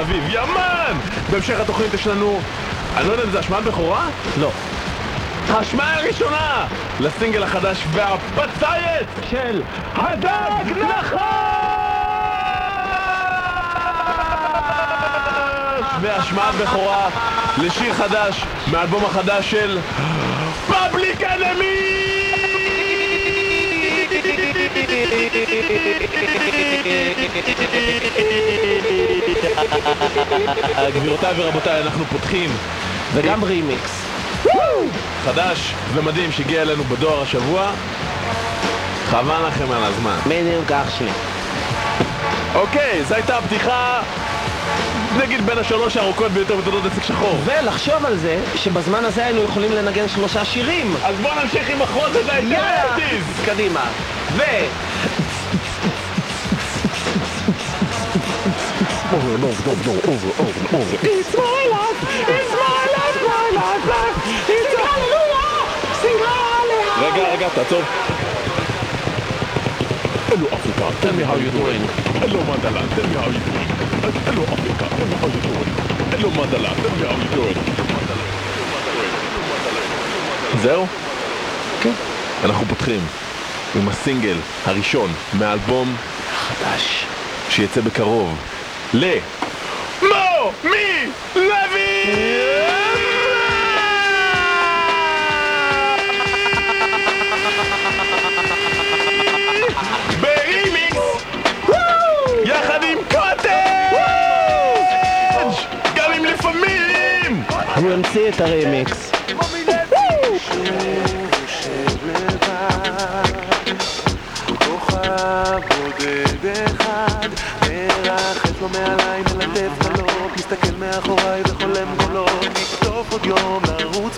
אביב, ימן! בהמשך התוכנית יש לנו, אני לא יודע אם זה השמעת בכורה? לא. השמעה הראשונה לסינגל החדש והפצייץ של הדג נחש! והשמעת בכורה לשיר חדש מהאלבום החדש של פאבליק אנמי! גבירותיי ורבותיי, אנחנו פותחים וגם רימיקס. חדש ומדהים שהגיע אלינו בדואר השבוע. חבל לכם על הזמן. מינימום כך שלי. אוקיי, זו הייתה הפתיחה, נגיד בין השלוש הארוכות ביותר בתולדות עסק שחור. ולחשוב על זה שבזמן הזה היינו יכולים לנגן שלושה שירים. אז בואו נמשיך עם החוז הזה, יאללה! קדימה. ו... It's my life, it's my life, my life, life, it's hallelujah, sing hallelujah. רגע, רגע, תעצור. Hello Africa, tell me how you doing. Hello Mandala, tell me how you doing. זהו? כן. אנחנו פותחים עם הסינגל הראשון מהאלבום חדש. שיצא בקרוב ל... מו! מי! לוי! לו מעליי, מלטף חלום מסתכל מאחוריי וחולם גולות לקטוף עוד יום, לרוץ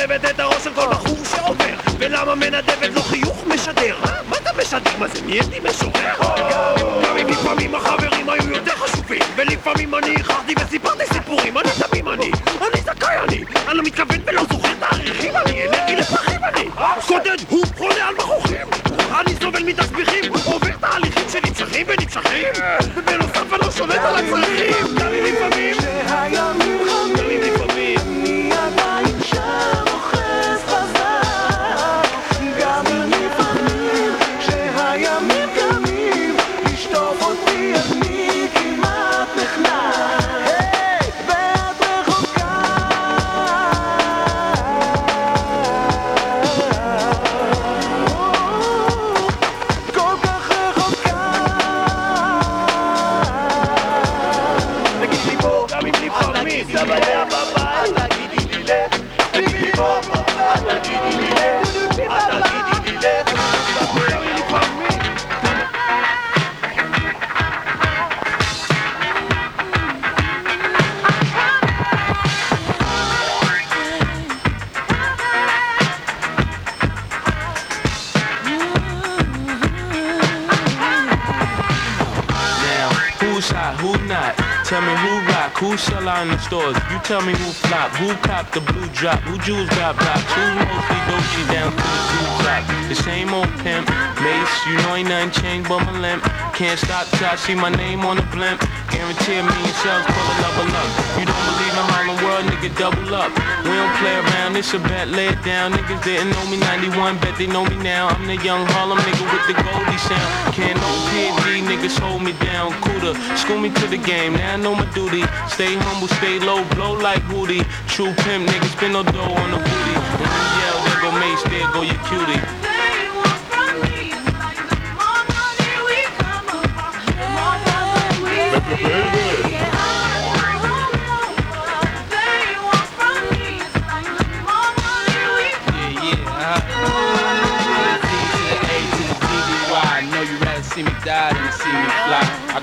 מסובבת את הראש של כל בחור שעובר ולמה מנדבת לו חיוך משדר? מה אתה משדר? מה זה? נהייתי משורר? גם אם לפעמים החברים היו יותר חשובים ולפעמים אני איחרתי וסיפרתי סיפורים. אני תמים אני, אני זכאי אני. אני לא מתכוון ולא זוכר תאריכים אני אלרגי לפרחים אני. קוטג' הוא חולה על מכוחים אני סובל מתסביכים עובר תהליכים שנמשכים ונמשכים. בנוסף אני לא שולט על הצרכים. לפעמים stores? You tell me who flop, who cop the blue drop, who jewels got blocks, who mostly Dolce down to the blue drop. The same old pimp, Mace, you know ain't nothing changed but my limp. Can't stop till I see my name on the blimp. Guarantee a million sales, pull a level. You don't believe in Harlem World, nigga, double up. We don't play around, it's a bet, lay it down. Niggas didn't know me 91, bet they know me now. I'm the young Harlem nigga with the Goldie sound. Can't no PD, niggas hold me down. Cooler, school me to the game, now I know my duty. Stay humble, stay low, blow like Woody. True pimp, niggas spend no dough on the booty. When you yell, there go Mace, there go your cutie.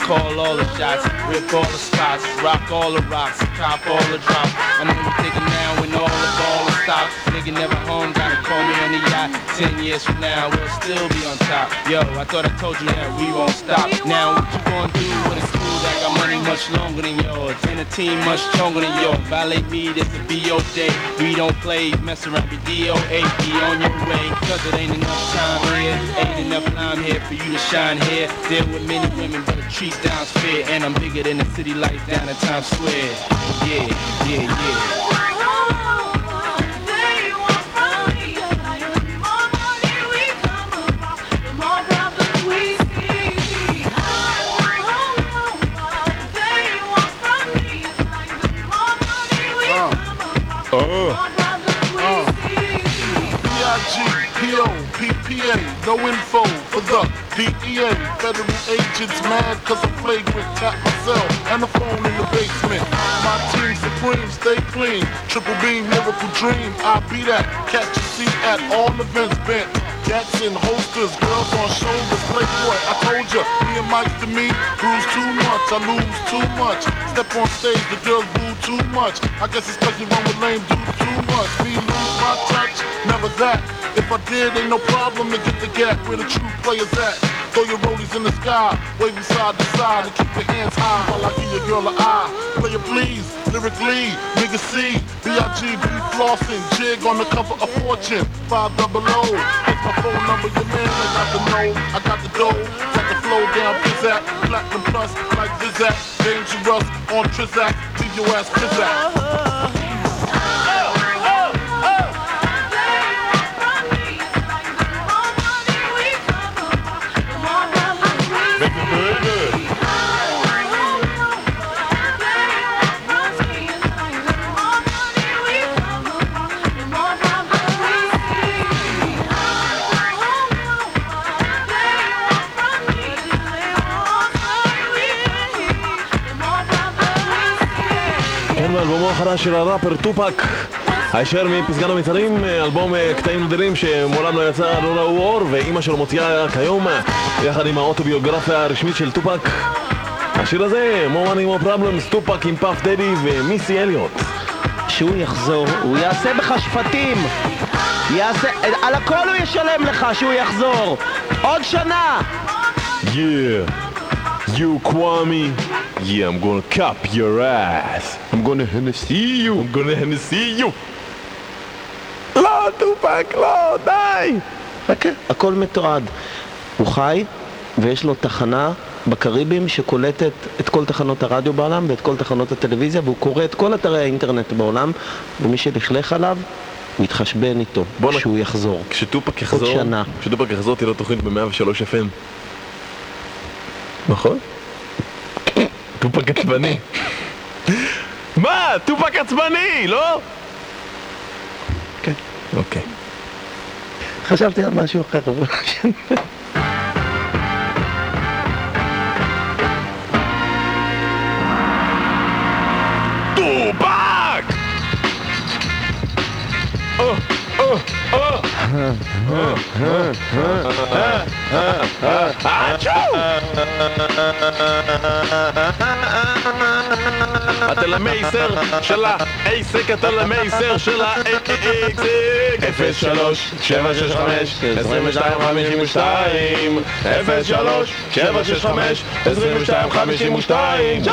Call all the shots, rip all the spots, rock all the rocks, cop all the drops. I'm gonna take it now all the ball stopped. Nigga never home, gotta call me on the yacht. Ten years from now, we'll still be on top. Yo, I thought I told you that we won't stop. Now what you gonna do when it's cool that got money much longer than yours? And a team much stronger than yours. Violate me, this will be your day. We don't play, mess around, be DOA, be on your way. Cause it ain't enough time here, ain't enough time here for you to shine here. Deal with many women, but a treat down's fair. And I'm bigger than the city lights down in Times Square. Yeah, yeah, yeah. No info for the DEA. Federal agents mad cause I flagrant tap myself and the phone in the basement. My team supreme, stay clean. Triple beam, miracle dream. I be that. Catch a seat at all events bent. Gats in holsters, girls on shoulders, playboy. I told ya, me and Mike to me, bruise too much, I lose too much. Step on stage, the girls boo too much. I guess it's cause you run with lame dudes too much. Me lose my touch, never that. If I did, ain't no problem to get the gap where the true players at. Throw your rollies in the sky, waving side to side, and keep your hands high while I give your girl a eye. Player please, lyrically, nigga C, B-I-G-B flossing, jig on the cover of Fortune, 5 double O. Here's my phone number, your man, I got the know, I got the dough, got the flow down, pizzazz, platinum plus, like Zizak, dangerous, on Trizak, leave your ass pizzazz. Uh-huh. של הראפר טופק הישר מפסגן המצעדים, אלבום אה, קטעים נדירים שמעולם לא יצא, לא ראו אור ואימא שלו מוציאה כיום יחד עם האוטוביוגרפיה הרשמית של טופק השיר הזה, more money more problems, טופק עם פאף דדי ומיסי אליוט כשהוא יחזור, הוא יעשה בך שפטים! יעשה... על הכל הוא ישלם לך שהוא יחזור! עוד שנה! Yeah, you Kwame Yeah, I'm gonna cap your ass I'm gonna Hennessy you I'm gonna Hennessy you לא, טופק, לא, די! חכה, הכל מתועד. הוא חי, ויש לו תחנה בקריבים שקולטת את כל תחנות הרדיו בעולם ואת כל תחנות הטלוויזיה, והוא קורא את כל אתרי האינטרנט בעולם, ומי שלכלך עליו, הוא יתחשבן איתו, בוא נ- כשהוא יחזור. כשטופק יחזור, שנה. כשטופק יחזור תהיה לו תוכנית ב-103 FM נכון? טופק עצבני מה? טופק עצבני, לא? כן. אוקיי חשבתי על משהו אחר, אבל... טופק! התל המייסר של אייסק אתה למייסר של ה-AXX 03 765 22 52 03 765 22 52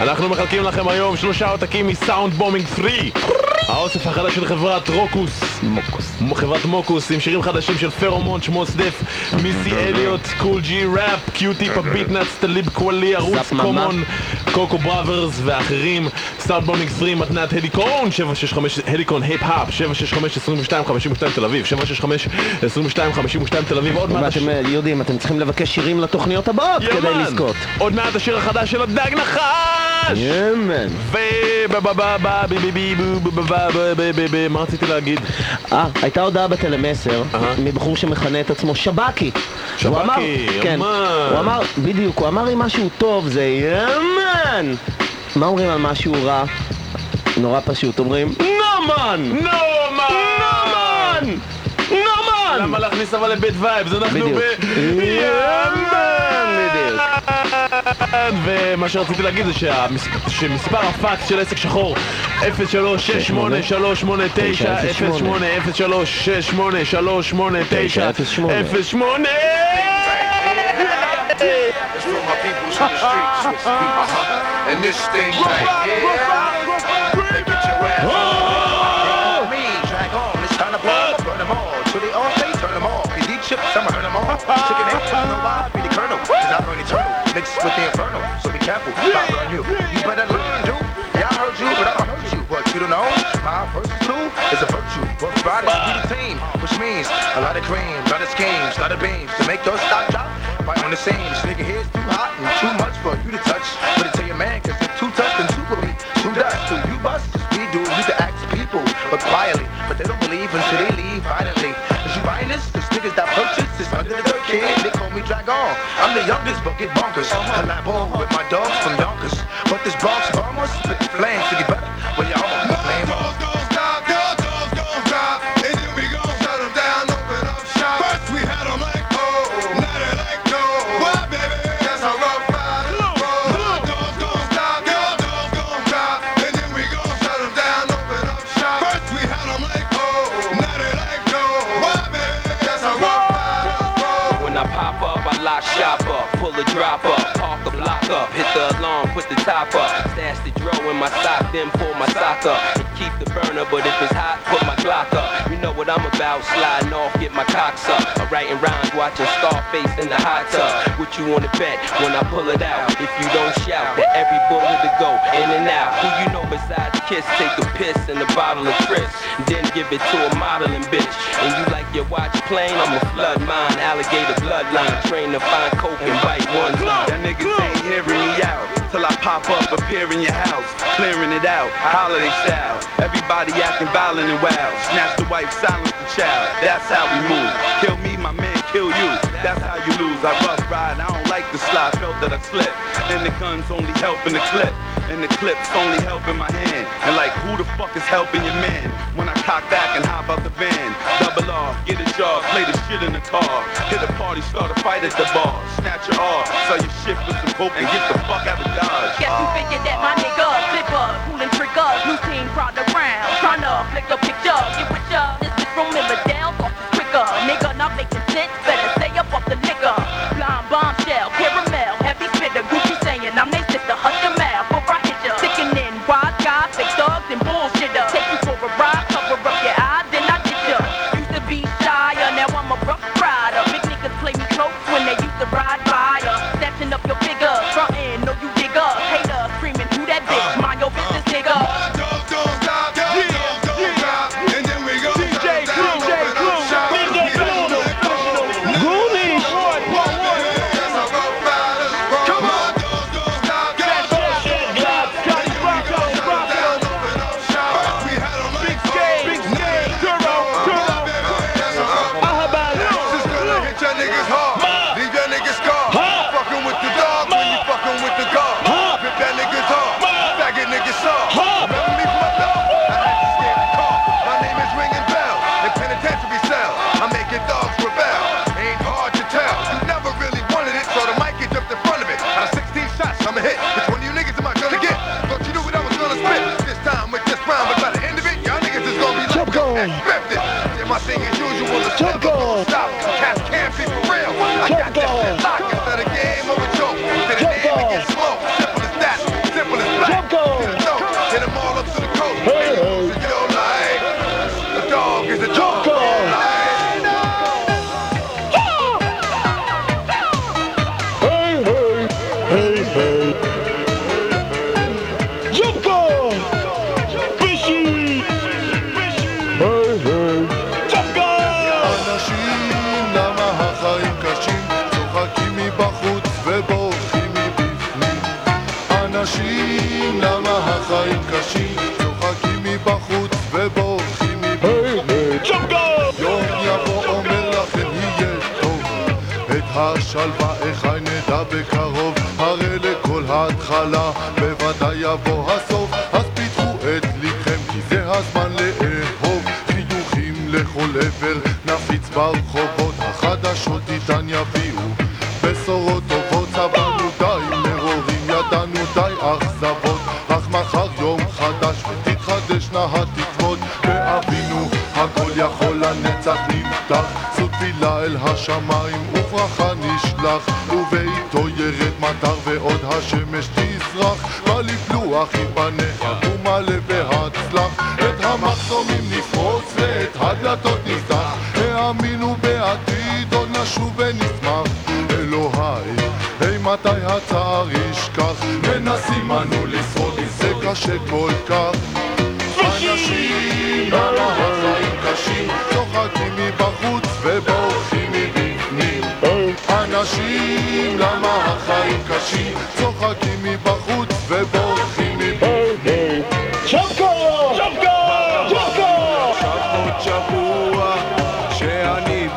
אנחנו מחלקים לכם היום שלושה עותקים מסאונד בומינג 3 האוסף החדש של חברת רוקוס מוקוס חברת מוקוס עם שירים חדשים של פרומון, שמוס דף Missy Elliott, Kool G Rap, Q-Tip, ה Beatnuts, Talib Kweli, ה Roots, Common, Cocoa Brovaz ואחרים Soundbombing 3, מתנת הליקון 765, הליקון היפ-הופ 765 22 52 תל אביב 765 22 52 תל אביב עוד מעט ואתם אה, יודעים, אתם צריכים לבקש שירים לתוכניות הבאות כדי. לזכות. עוד מעט השיר החדש של הדג נחש! ימן. ו... מה רציתי להגיד? אה, הייתה הודעה בטלמסר מבחור שמכנה את עצמו שב"כי. שב"כי, אמן. כן, הוא אמר, בדיוק, הוא אמר אם משהו טוב זה יאמן. מה אומרים על משהו רע? נורא פשוט, אומרים נאמן! נאמן! נאמן! נאמן! למה להכניס אבל bad vibes? אנחנו ב... יאמן! ומה שרציתי להגיד זה שהמס- שמספר הפקס של עסק שחור 036838 08 It's for my peoples in the streets with me. Uh-huh. And this thing right here. Get your ass on. Me, drag on. It's time to ball. Burn them all. They all say turn them all. Need chips, I'ma burn them all. Chicken head, you know why? Be the colonel. Cause I burn eternal. Mixed with the infernal. So be careful. I burn you. You better learn, dude. Yeah, I heard you, but I don't hurt you. But you don't know? My first two is a virtue. But Friday, we the team. Which means a lot of cream, a lot of schemes, a lot of beams to make your stock drop. Right on the scene, this nigga here's too hot and too much for you to touch. But it tell your man, cause if two Y'all this bucket bonkers. Uh-huh. I like ball with my dogs from Yonkers. But this box almost 50 flames to get back. Shop up, pull the drop up, park the block up, hit the alarm, put the top up, stash the draw in my sock, then pull my sock up, and keep the burner, but if it's hot, put my Glock up. You know what I'm about, sliding off, get my cocks up. I'm writing rhymes, watching Scarface in the hot tub. What you wanna bet when I pull it out? If you don't shout, then every bullet to go in and out. Who you know besides Kiss, take a piss in a bottle of Tris, then give it to a modeling bitch. And you like your watch plain, I'm a flood mine, alligator bloodline, trained to find coke and bite one line. That niggas ain't hearing me out till I pop up, appear in your house, clearing it out, holiday style. Everybody acting violent and wild. Snatch the wife, silence the child. That's how we move. Kill me, my man, kill you. That's how you lose. I rough ride, I don't the slide. Felt that I slipped. And the gun's only helping the clip. And the clip's only helping my hand. And like, who the fuck is helping your man? When I cock back and hop out the van. Double R, get a job, play the shit in the car. Hit a party, start a fight at the bar. Snatch your R, sell your shit for some coke and get the fuck out of Dodge. Guess who figured that my nigga flipper, pulling triggers, new team crowd around, tryna flick a picture, get with ya. This is from Riverdale,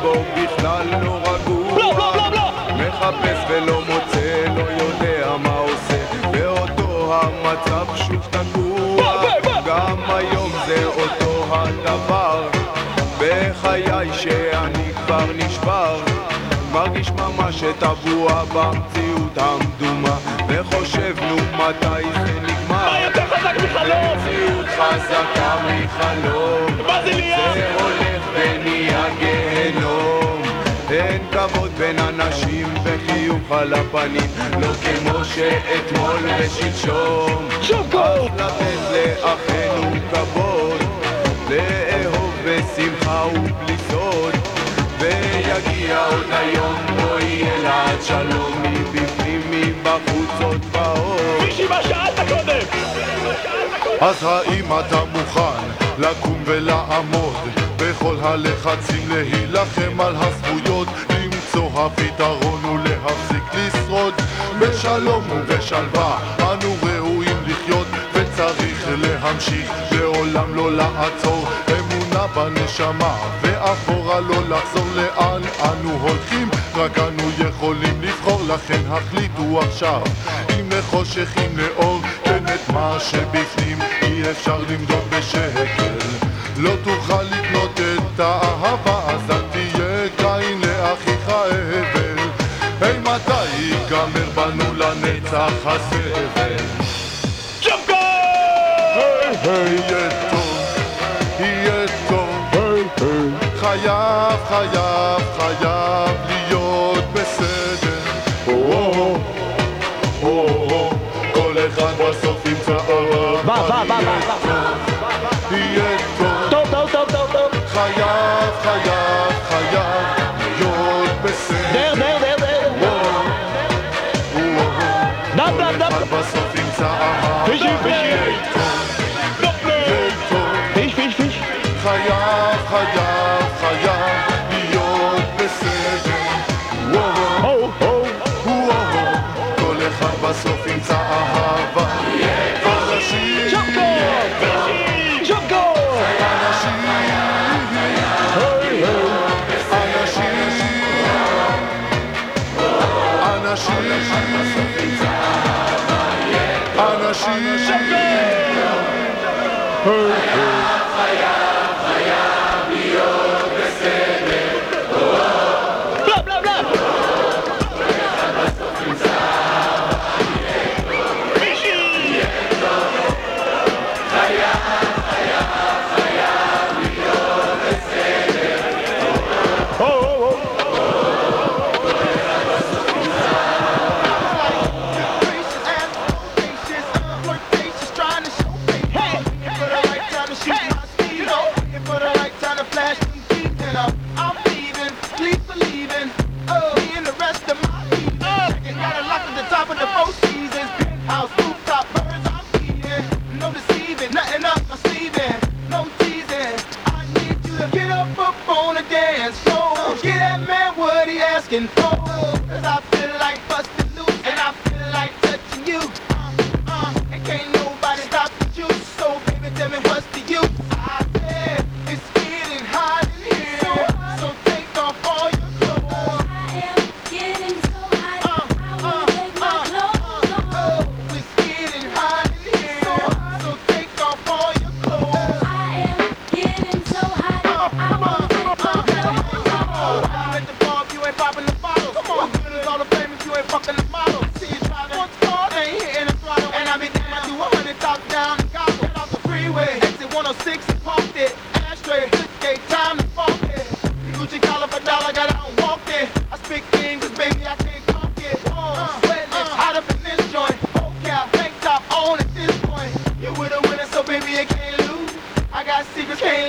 בו בכלל לא רגוע. מחפש ולא מוצא, לא יודע מה עושה. ואותו המצב שוב תקוע. גם היום זה אותו הדבר. בחיי שאני כבר נשבר. מרגיש ממש טבוע במציאות המדומה. וחושב נו מתי זה נגמר? מה יותר חזק מחלום? מציאות חזקה מחלום. מה זה נהיה? כבוד בין אנשים וחיוך על הפנים. לא כמו שאתמול ושלשום. אז לתת לאחינו כבוד לאהוב בשמחה ובלי סוד. ויגיע עוד היום בו יהיה לעד שלום מבפנים מבחוץ עוד באור אז האם אתה מוכן לקום ולעמוד בכל הלחצים להילחם על הזכויות למצוא הפתרון ולהפסיק לשרוד. בשלום ובשלווה אנו ראויים לחיות וצריך להמשיך לעולם לא לעצור. אמונה בנשמה ואחורה לא לחזור. לאן אנו הולכים? רק אנו יכולים לבחור. לכן החליטו עכשיו אם לחושך אם לאור כן את מה שבפנים אי אפשר למדוד בשקל. לא תוכל לקנות את האהבה אז מתי ייגמר בנו לנצח הסבל חייב, חייב,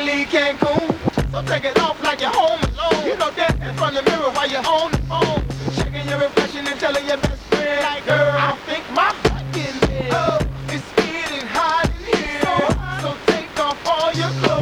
leave Cancun. So take it off like you're home alone. You know that in front of the mirror while you're on the phone. Checking your reflection and telling your best friend, like, girl, I think my getting big. Oh, it's getting hot in here. So take off all your clothes.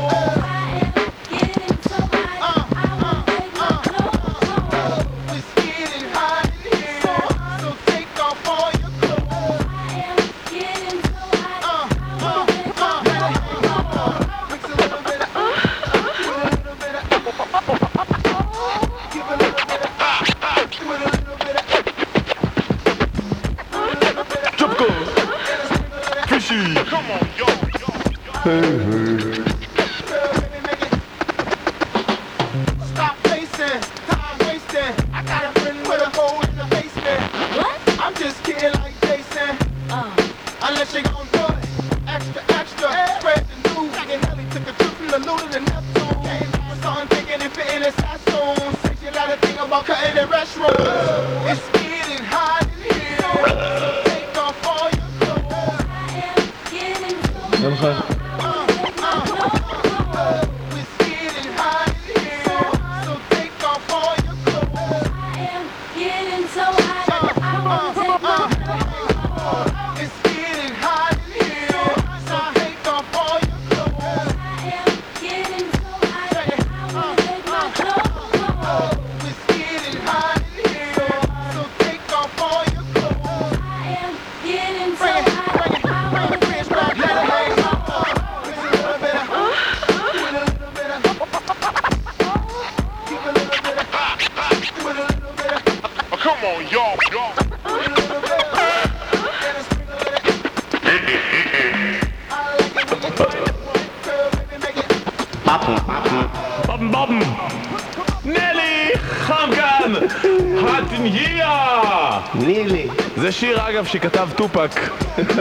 אגב שכתב טופק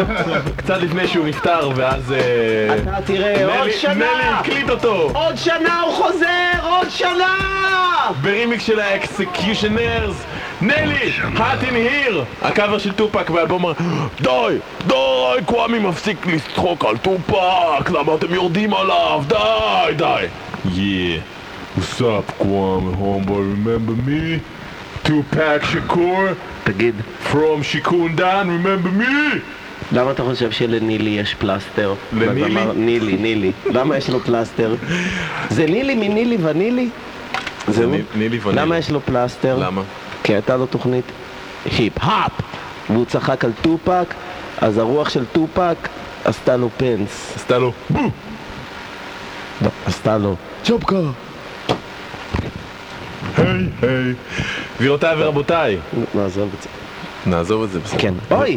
קצת לפני שהוא נפטר ואז אה, אתה תראה, עוד שנה! נלי הקליט אותו עוד שנה הוא חוזר! עוד שנה! ברימיק של ה X-Ecutioners נלי! Hot in Herre! הקאבר של טופק באלבום די! די! קוואמי מפסיק לצחוק על טופק! למה אתם יורדים עליו? די! די! What's up, Kwame, homeboy? Remember me? Tupac Shakur? תגיד, From שיכון דן, remember me? למה אתה חושב שלנלי יש פלסטר? לנלי? נלי, נלי. למה יש לו פלסטר? זה נילי מנילי ונילי? ניל- נילי ונילי. למה יש לו פלסטר? למה? כי הייתה לו תוכנית היפ-האפ והוא צחק על טופק, אז הרוח של טופק עשתה לו פנס. עשתה לו בו! לא, עשתה לו צ'ופקה. היי היי. גבירותיי ורבותיי, נעזוב את זה. נעזוב את זה בסדר. כן. אוי,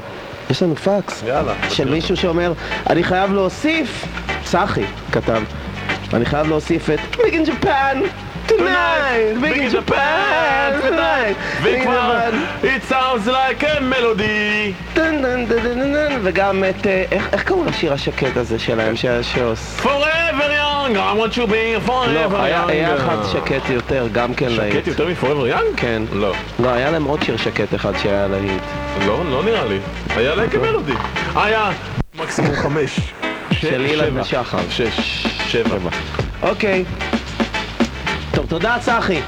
יש לנו פקס. יאללה. של מישהו שאומר, אני חייב להוסיף, צחי כתב, אני חייב להוסיף את Big in Japan tonight, Big in Japan tonight, וכבר, it sounds like a melody. וגם את, אה, איך קראו לשיר השקט הזה שלהם, שעוש... Forever want you being forever לא, היה young. היה אחד שקט יותר, גם כן להיט. שקט יותר מ-forever young? כן. לא. לא, היה להם עוד שיר שקט אחד שהיה להיט. לא, לא נראה לי. היה like a melody. היה מקסימום חמש. של אילן. ושחר. שש. שבע. אוקיי. טוב, תודה צחי.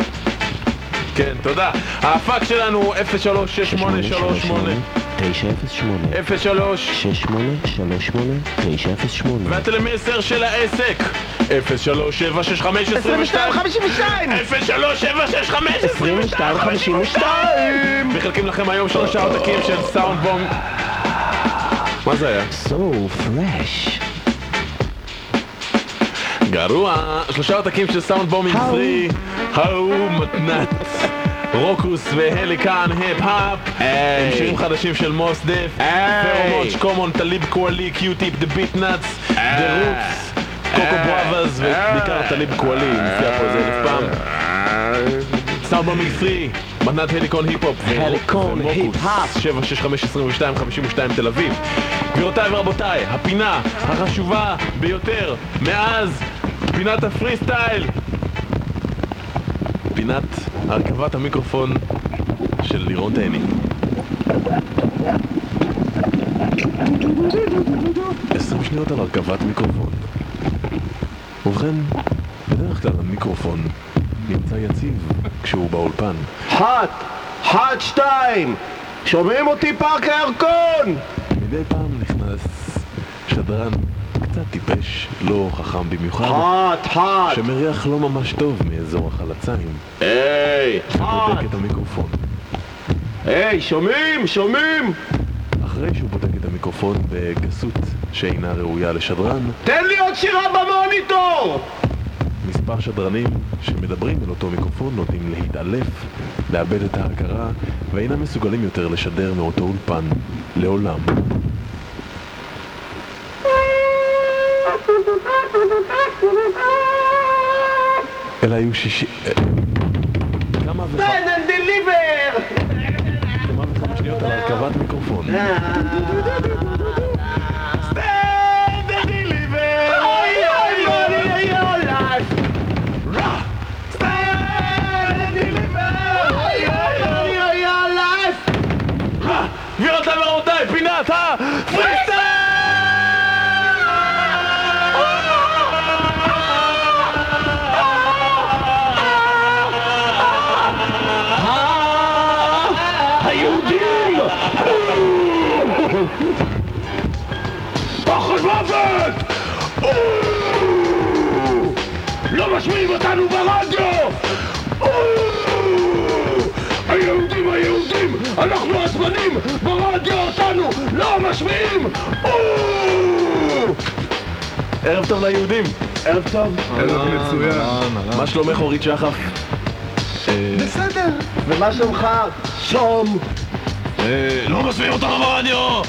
כן, תודה. ההפק שלנו 036838 908 03 6838 908 והטלמסר של העסק 037652 2252 037652 מחלקים לכם היום שלושה עותקים של סאונד בום מה זה היה? So fresh גרוע שלושה עותקים של סאונד בום מצרי ההוא מתנת Rawkus והליקון היפ-האפ. עם שירים חדשים של Mos Def. Pharoahe Monch Common Talib Kweli Q-Tip The Beatnuts The Roots Cocoa Brovaz ובעיקר Talib Kweli מופיע פה איזה אלף פעם. Soundbombing Three מתנת הליקון היפ-הופ הליקון, היפ-האפ. 7652252 תל אביב. גבירותיי ורבותיי הפינה החשובה ביותר מאז פינת הפרי סטייל פינת הרכבת המיקרופון של לירון תהני. עשרים שניות על הרכבת מיקרופון. ובכן, בדרך כלל המיקרופון נמצא יציב כשהוא באולפן. חת! חת שתיים! שומעים אותי פארק הירקון? מדי פעם נכנס שדרן קצת טיפש, לא חכם במיוחד, חת! חת! שמריח לא ממש טוב מאזור החלציים, היי! ובודק! את המיקרופון. היי, שומעים? שומעים? אחרי שהוא בודק את המיקרופון בגסות שאינה ראויה לשדרן, תן לי עוד שירה במוניטור! מספר שדרנים שמדברים אל אותו מיקרופון נוטים להתעלף, לאבד את ההכרה, ואינם מסוגלים יותר לשדר מאותו אולפן לעולם. אלה היו שישי... אה, כמה אנד דליבר! כמה וכמה שניות על הרכבת מיקרופון. ערב טוב. ערב מצוין. מה שלומך אורית שחף? בסדר. ומה שלומך? שום. לא משמיעים אותנו ברדיו!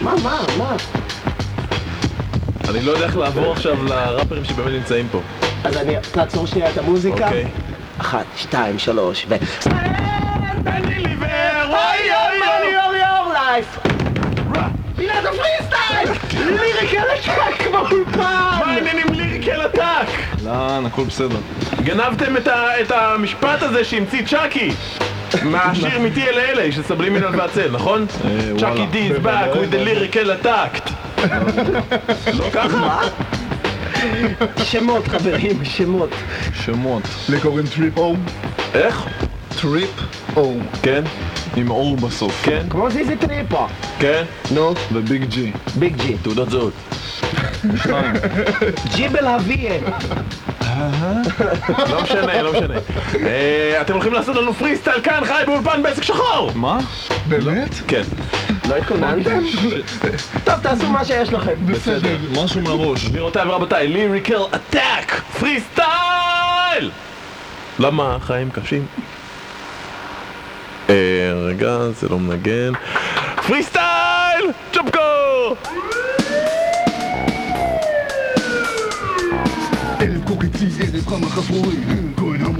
מה, מה, מה? אני לא יודע איך לעבור עכשיו לראפרים שבאמת נמצאים פה. אז אני... תעצור שנייה את המוזיקה. אוקיי. אחת, שתיים, שלוש, ו... לאן, הכל בסדר. גנבתם את ה- את המשפט הזה שהמציא צ'אקי מהשיר מתי אלה אלה של סבלימינל והצל, נכון? צ'אקי די is back with the lyrical attack לא ככה? שמות חברים, שמות. שמות. לי קוראים טריפ הום. איך? טריפ הום. כן? עם אור בסוף. כן? כמו זיזי טריפו. כן? נו, וביג ג'י. ביג ג'י. תעודת זהות ג'יבל אביה. לא משנה, לא משנה אה, אתם הולכים לעשות לנו פרי סטייל כאן חי באולפן בעסק שחור מה? באמת? כן לא התכוננתם? טוב, תעשו מה שיש לכם. בסדר. משהו מהראש. גבירותיי ורבותיי, Lyrical Attack freestyle למה חיים קשים? אה, רגע, זה לא מנגן פרי סטייל! צ'ופקו! קוקצי, ערב חם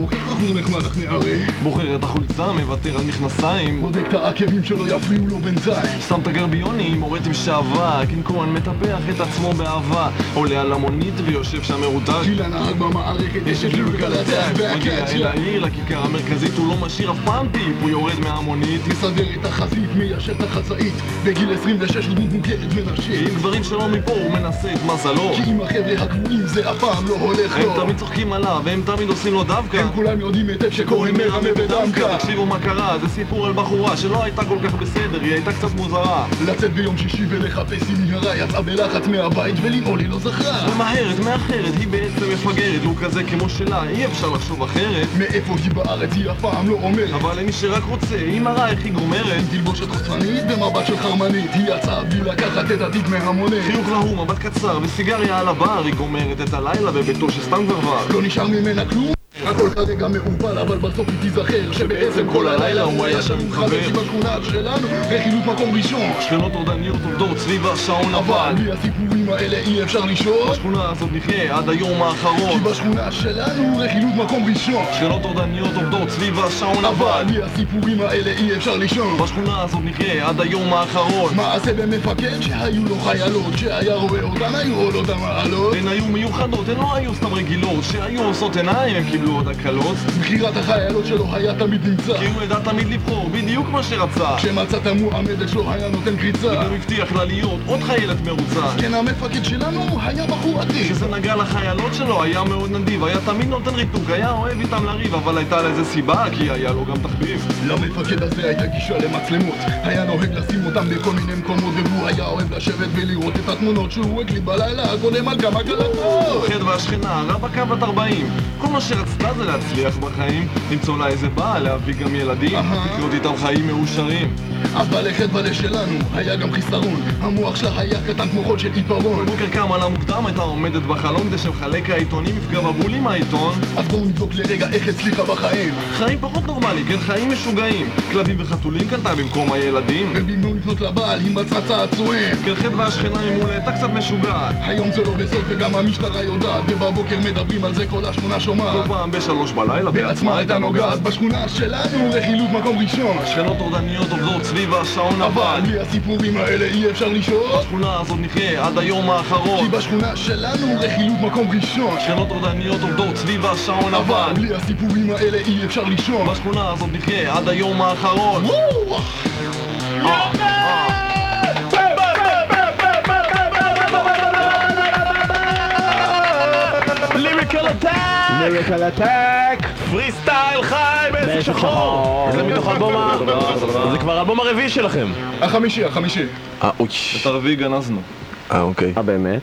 המוכר, בחור נחמד אך נערי. בוחר את החולצה, מוותר על מכנסיים בודק את העקבים שלא יפריעו לו בינתיים. שם את הגרביוני, מורד עם שעווה קינג כהן מטפח את עצמו באהבה עולה על המונית ויושב שם מרותק כי לנהג במערכת יש את ליריקל הטק מגיע אל. העיר, לכיכר המרכזית הוא לא משאיר אף פעם טיפ הוא יורד מהמונית מסדר את החזית, מיישר את החצאית. בגיל 26 הוא מוכרת ונשית. עם גברים שלו מפה הוא מנסה את מזלו כי עם החבר'ה הקבועים זה אף פעם לא הולך הם לו. תמיד צוחקים עליו, והם תמיד עושים לו דווקא הם כולם יודעים היטב שכהן מרמה בדמקה. תקשיבו מה קרה, זה סיפור על בחורה שלא הייתה כל כך בסדר, היא הייתה קצת מוזרה. לצאת ביום שישי ולחפש עם ירה יצאה בלחץ מהבית ולנעול היא לא זכרה. ממהרת, מאחרת, היא בעצם מפגרת, הוא כזה כמו שלה, אי אפשר לחשוב אחרת. מאיפה היא בארץ היא אף פעם לא אומרת. אבל למי שרק רוצה, היא מראה איך היא גומרת. תלבושת חוצפנית במבט של חרמנית היא יצאה בלי לקחת את התיק מהמונה. חיוך להוא, מבט קצר, וסיגריה על הבר, היא גומרת את הלילה בביתו של סתם גרבר לא נשאר ממנה כלום הכל כרגע מעורפל, אבל בסוף היא תיזכר שבעצם כל הלילה הוא היה שם עם חבר כי בשכונה שלנו רכילות מקום ראשון. שכנות טורדניות עובדות סביב השעון אבל בלי הסיפורים האלה אי אפשר לישון בשכונה הזאת נחיה עד היום כי האחרון בשכונה שלנו רכילות מקום ראשון. שכנות טורדניות עובדות סביב השעון אבל אבל בלי הסיפורים האלה אי אפשר לישון בשכונה הזאת נחיה עד היום האחרון. מעשה במפקד שהיו לו חיילות שהיה רואה אותן היו עולות המעלות. הן היו מיוחדות, הן לא היו סתם רגילות. שהיו עושות עיניים, הם קיבלו עוד הקלות. בחירת החיילות שלו היה תמיד נמצא כי הוא ידע תמיד לבחור בדיוק מה שרצה. כשמצא את המועמדת שלו היה נותן קריצה וגם הבטיח לה להיות עוד חיילת מרוצה. כן המפקד שלנו היה בחור עתיק כשזה נגע לחיילות שלו היה מאוד נדיב, היה תמיד נותן ריתוק, היה אוהב איתם לריב, אבל הייתה לזה סיבה, כי היה לו גם תחביב. למפקד הזה הייתה גישה למצלמות. היה נוהג לשים אותם בכל מיני מקומות והוא היה אוהב לשבת ולראות את התמונות שהוא הקליט בלילה הקודם על כמה קלטות. חד והשכנה, רווקה בת 40 כל מה שרצתה זה להצליח בחיים? למצוא לה איזה בעל, להביא גם ילדים. לחיות איתם חיים מאושרים. אבל לחדווה שלנו היה גם חיסרון. המוח שלה היה קטן כמו חול של עיפרון. בבוקר קמה לה מוקדם, הייתה עומדת בחלום כדי שמחלק העיתונים יפגע בבולים מהעיתון. אז בואו נבדוק לרגע איך הצליחה בחיים. חיים פחות נורמלי, כן חיים משוגעים. כלבים וחתולים קנתה במקום הילדים. ובמקום לפנות לבעל היא מצאה צעצועים כן והשכנה ממול הייתה קצת משוגעת. היום זה לא בסוד וגם המשטרה יודעת ובבוקר מדברים על זה כל השכונה כל שומעת פעם בשלוש בלילה בעצמה הייתה נוגעת בשכונה שלנו רכילות מקום ראשון. שכנות טורדניות עובדות סביב השעון אבל בלי הסיפורים האלה אי אפשר לישון בשכונה הזאת נחיה עד היום האחרון. כי בשכונה שלנו רכילות מקום ראשון. שכנות טורדניות עובדות סביב השעון אבל בלי הסיפורים האלה אי אפשר לישון בשכונה הזאת נחיה עד היום האחרון. וואו! אטאק! ליריקל הטק! פרי סטייל חי בעסק בעסק שחור! זה מתוך האלבום ה... זה כבר האלבום הרביעי שלכם. החמישי, החמישי אה, אוי. את הרביעי גנזנו אה, אוקיי. אה באמת?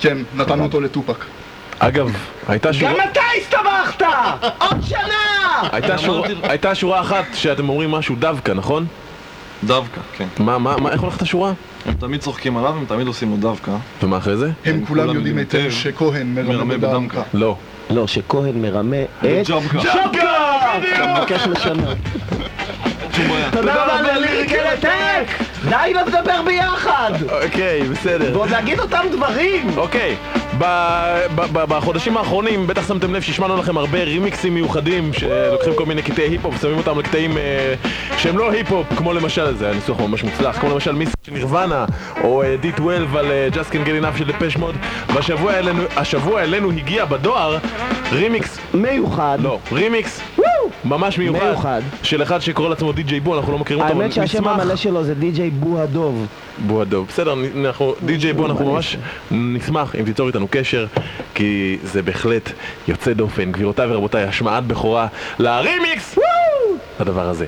כן, נתנו אותו לטופק אגב, הייתה שורה... אתה הסתבכת! עוד שנה! הייתה שורה- אחת שאתם אומרים משהו דווקא, נכון? דווקא, כן מה, מה, מה, איך הולכת השורה? הם תמיד צוחקים עליו, הם תמיד עושים לו דווקא ומה אחרי זה? הם כולם יודעים היטב שכהן מרמה בדמקה. לא. לא, שכהן מרמה את... ג'אבקה אתה מבקש לשנות. תודה רבה לליריקל הטק! די לדבר ביחד! אוקיי, בסדר. ועוד להגיד אותם דברים! אוקיי, בחודשים האחרונים בטח שמתם לב שהשמענו לכם הרבה רימיקסים מיוחדים שלוקחים כל מיני קטעי היפ-הופ ושמים אותם לקטעים אה, שהם לא היפ-הופ כמו למשל, זה היה ניסוח ממש מוצלח, כמו למשל מיס של נירוונה או אה, D12 על אה, Just Can Get Enough של דפש מוד והשבוע אלינו, השבוע אלינו הגיע בדואר רימיקס, מיוחד. לא, רימיקס ממש מיוחד מיוחד. של אחד שקורא לעצמו די.ג'יי בו, אנחנו לא מכירים אותו, אבל האמת שהשם נשמח- המלא שלו זה די.ג'יי בו הדוב. בו הדוב. בסדר, אנחנו, די.ג'יי בו, אנחנו ממש נשמח אם תיצור איתנו קשר, כי זה בהחלט יוצא דופן. גבירותיי ורבותיי, השמעת בכורה לרימיקס! הדבר הזה.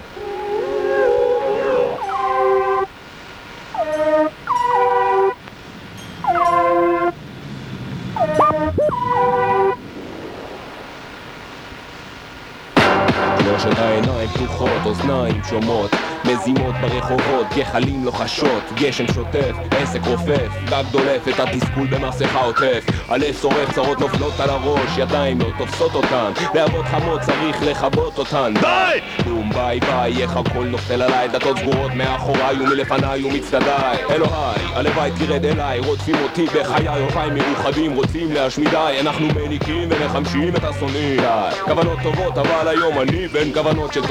פתוחות, אוזניים שומעות מזימות ברחובות, גחלים לוחשות, גשם שוטף, עסק רופף, גג דולף את התסכול במסכה עוטף, עלה שורף, צרות נופלות על הראש, ידיים לא תופסות אותן, להבות חמות צריך לכבות אותן. די! בום ביי ביי, איך הכל נופל עליי, דלתות סגורות מאחוריי ומלפניי ומצדדיי. אלוהי, הלוואי תרד אליי, רודפים אותי בחיי, אויביי מאוחדים, רוצים להשמידיי, אנחנו מניקים ומחמשים את השונאים. כוונות טובות, אבל היום אני בין כוונות של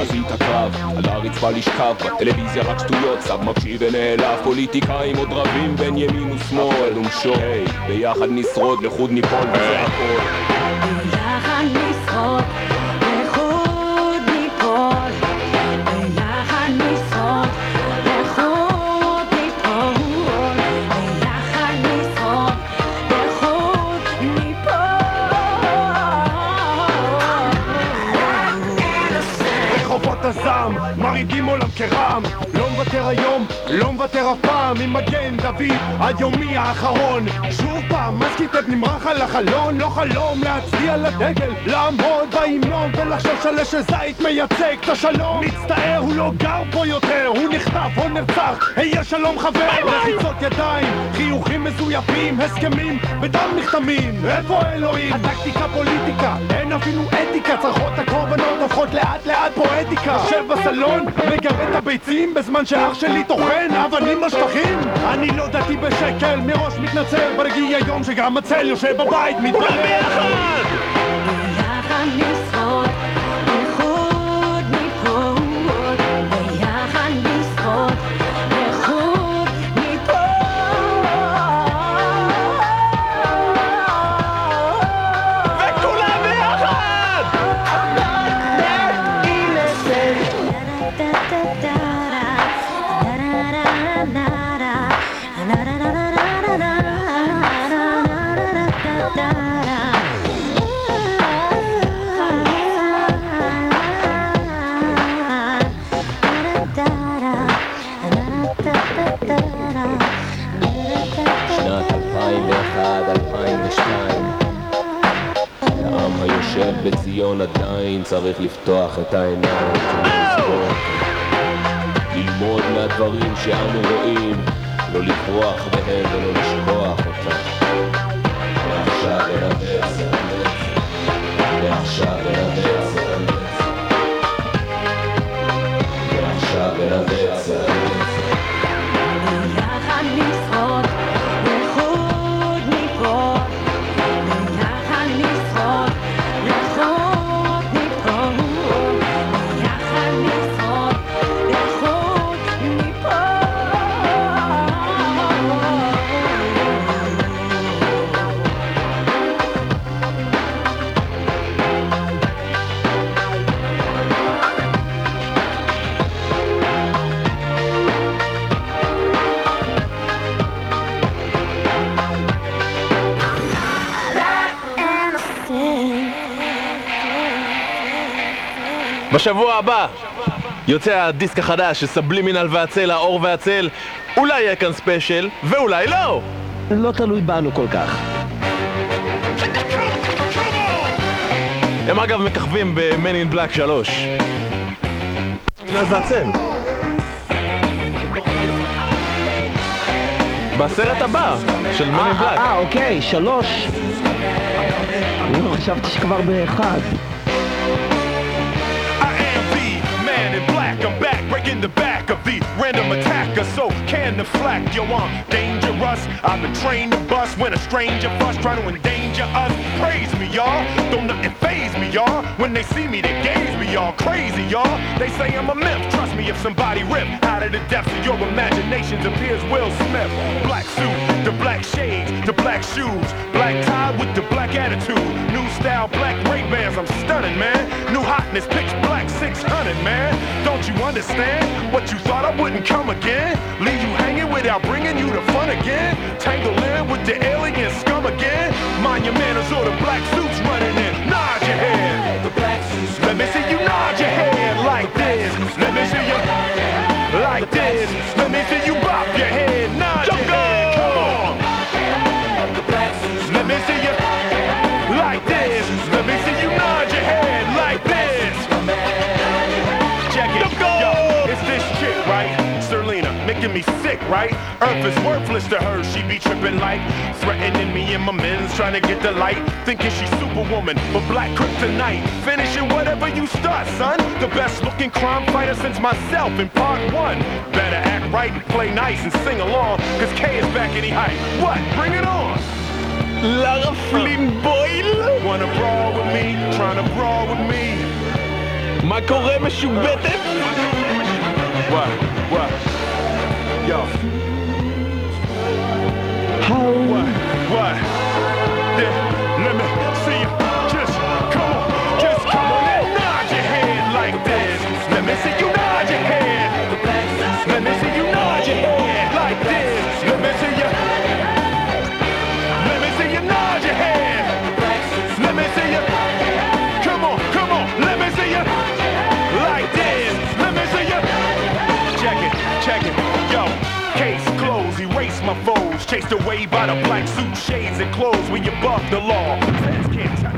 חזית הקרב, על הרצפה לשכב, בטלוויזיה רק שטויות, סב מקשיב ונעלב, פוליטיקאים עוד רבים בין ימין ושמאל, ומשור, היי, ביחד נשרוד, לחוד ניפול וזה הכל. ביחד נשרוד, כרעם לא מוותר היום, לא מוותר אף פעם עם מגן דוד עד יומי האחרון. שוב פעם מסקיטט נמרח על החלון לא חלום להצדיע לדגל לעמוד בהמנון ולחשוב שלש זית מייצג את השלום. מצטער הוא לא גר פה יותר הוא נחטף או נרצח. היה שלום חבר לחיצות ידיים חיוכים מזויפים הסכמים בדם נחתמים. איפה אלוהים? הטקטיקה פוליטיקה אין אפילו אתיקה. צרחות הקורבנות הופכות לאט לאט פואטיקה. יושב בסלון מגרד את הביצים בזמן שאח שלי טוחן אבנים בשטחים? אני לא דתי בשקל מראש מתנצל. ברגיע יום שגם הצל יושב בבית מתפלל ביחד! ביחד צריך לפתוח את העיניים ולזכור ללמוד מהדברים שאנו רואים לא לברוח בהם ולא בשבוע הבא יוצא הדיסק החדש של סבלימינל והצל, האור והצל אולי יהיה כאן ספיישל, ואולי לא! לא תלוי בנו כל כך. הם אגב מככבים ב-Man in Black 3 הנה זה הצל בסרט הבא של Man in אה, Black אה, אוקיי, שלוש. לא, חשבתי שכבר באחד. Breaking the back of the random attacker. So can the flack, yo, I'm dangerous. I've been trained to bust when a stranger fuss trying to endanger Praise me, y'all. Don't nothing phase me, y'all. When they see me, they gaze me, y'all. Crazy, y'all. They say I'm a myth. Trust me, if somebody rip out of the depths of your imaginations appears Will Smith. Black suit, the black shades, the black shoes, black tie with the black attitude. New style, black Ray Bans. I'm stunning, man. New hotness, pitch black 600, man. Don't you understand? What you thought I wouldn't come again? Leave you hanging without bringing you the fun again? Tangle in with the alien scum again? Mind your manners or the black suits running in. Nod your head. The black suits. Let me see you nod your head like this. Let me see you like this. right? Earth is worthless to her, she be tripping like threatening me and my men's trying to get the light. Thinking she's superwoman, but black kryptonite. Finishing whatever you start, son. The best looking crime fighter since myself in part one. Better act right and play nice and sing along, cause K is back any height. What? Bring it on! לארה פלין בויל? Wanna brawl with me? Trying to brawl with me? מה קורה משובטת? What? What? Yo. What? What? Chased away by the black suit shades and clothes when you buff the law.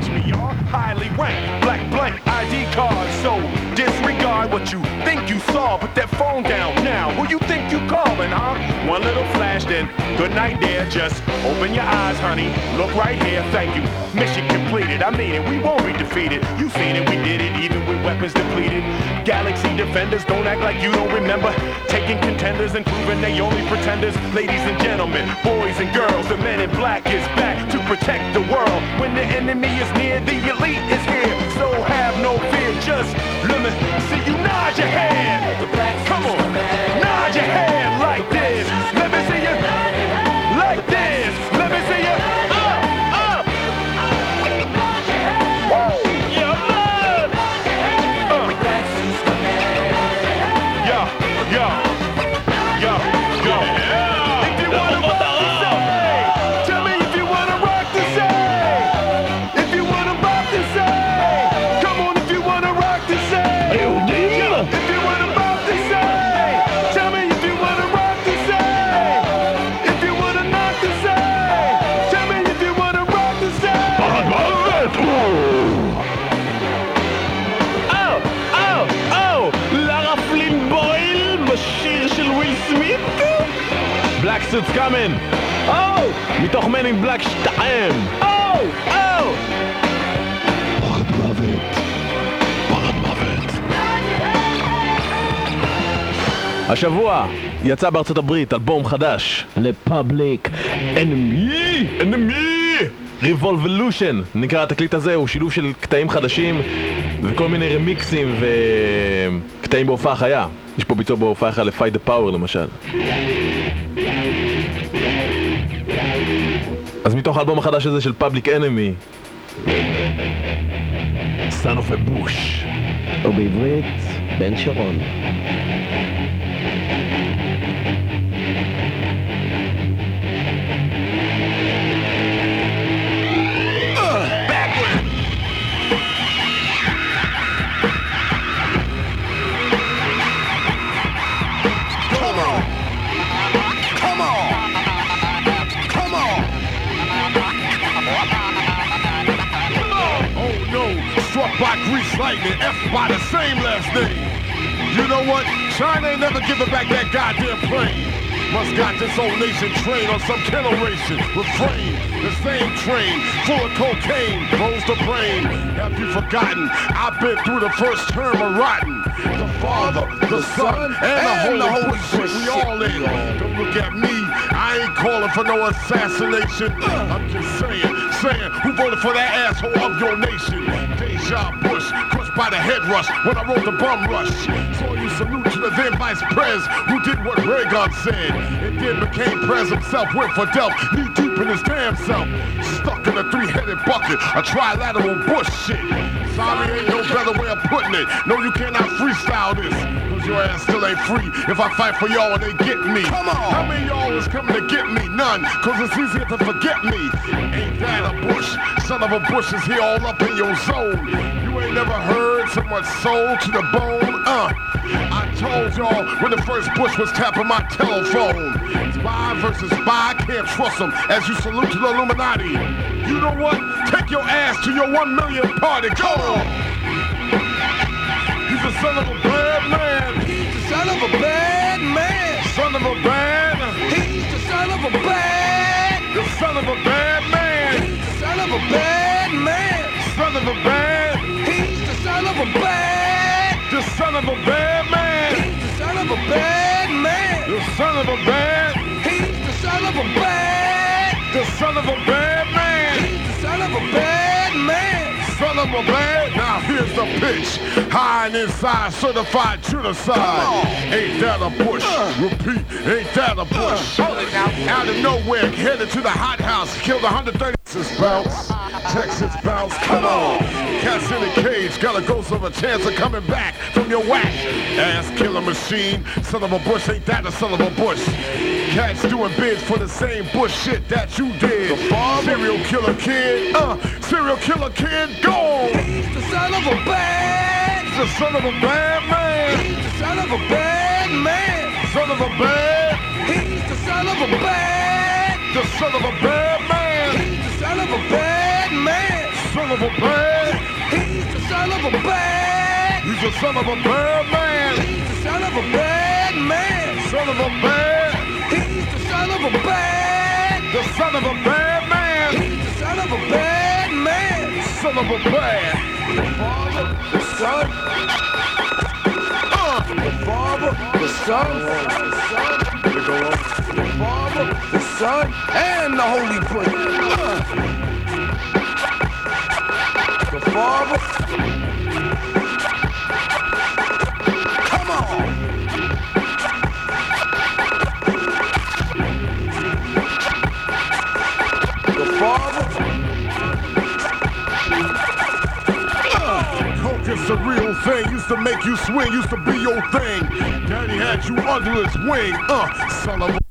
Highly ranked, black blank ID card. So disregard what you think you saw. Put that phone down now. Who you think you calling, huh? One little flash, then good night there. Just open your eyes, honey. Look right here, thank you. Mission completed. I mean it, we won't be defeated. You seen it, we did it, even with weapons depleted. Galaxy defenders, don't act like you don't remember. Taking contenders and proving they only pretenders. Ladies and gentlemen, boys and girls, the men in black is back to protect the world. When the enemy is near, the elite is here. So have no fear, just let me see you nod your head. Come on, nod your head like this. Let me see you בלק קאמן! או! מתוך Man in Black 2! או! או! פחד מוות! פחד מוות! השבוע יצא בארצות הברית אלבום חדש לפאבליק אנמי! אנמי! ריבולבלושן נקרא התקליט הזה, הוא שילוב של קטעים חדשים וכל מיני רמיקסים וקטעים בהופעה חיה יש פה ביצוע בהופעה חיה ל-Fight the Power למשל אז מתוך האלבום החדש הזה של פאבליק אנמי Son of a או בעברית, בן שרון. Lightning, F by the same last name. You know what? China ain't never giving back that goddamn plane. Must got this whole nation trained on some killer ration. Refrain, the same train, full of cocaine, blows the brain. Have you forgotten? I've been through the first term of rotten. The Father, the Son, and, the Holy Spirit. We all in. Don't look at me. I ain't calling for no assassination. I'm just saying, saying, who voted for that asshole of your nation? Deja Bush, crushed by the head rush when I wrote the bum rush. So you salute to the then vice pres who did what Reagan said. And then became pres himself, went for delf, knee deep in his damn self. Stuck in a three-headed bucket, a trilateral bush shit. Sorry, ain't no better way of putting it. No, you cannot freestyle this. Cause your ass still ain't free if I fight for y'all and they get me. Come on! How many y'all is coming to get me? None, cause it's easier to forget me. Ain't that a bush? Son of a bush is here all up in your zone. You ain't never heard so much soul to the bone. I told y'all when the first bush was tapping my telephone. Spy versus spy, can't trust them as you salute to the Illuminati. You know what? Take your ass to your one million party. Go on! He's a son of a bad man. He's the son of a bad man. Son of a bad. He's the son of a bad. The son of a bad man. He's the son of a bad man. Son of a bad. He's the son of a bad. The son of a bad man. He's the son of a bad man. The son of a bad. He's the son of a bad. The son of a bad man. He's the son of a bad man. Son of a bad. The pitch. High and inside, certified genocide. Ain't that a bush? Repeat, ain't that a bush? Out of nowhere, headed to the hot house, killed 130. Texas bounce, Texas bounce, come on. Cats in the cage, got a ghost of a chance of coming back from your whack. Ass killer machine, son of a bush, ain't that a son of a bush? Cats doing bids for the same bush shit that you did. Serial killer kid, uh, serial killer kid, go! He's the son of a bad, the son of a bad man. He's the son of a bad man. Son of a bad. He's the son of a bad. the son of a bad man. He's the son of a bad man. Son of a bad. He's the son of a bad. He's the son of a bad man. He's the son of a bad man. Son of a bad. Son of a bad. The son of a bad man. He's the son of a bad man. Son of a bad. The father, the son. Uh, The father, the son. The son. The father, the son, and the Holy Ghost. Uh. The father. Used to make you swing. Used to be your thing. Daddy had you under his wing. Uh, son of a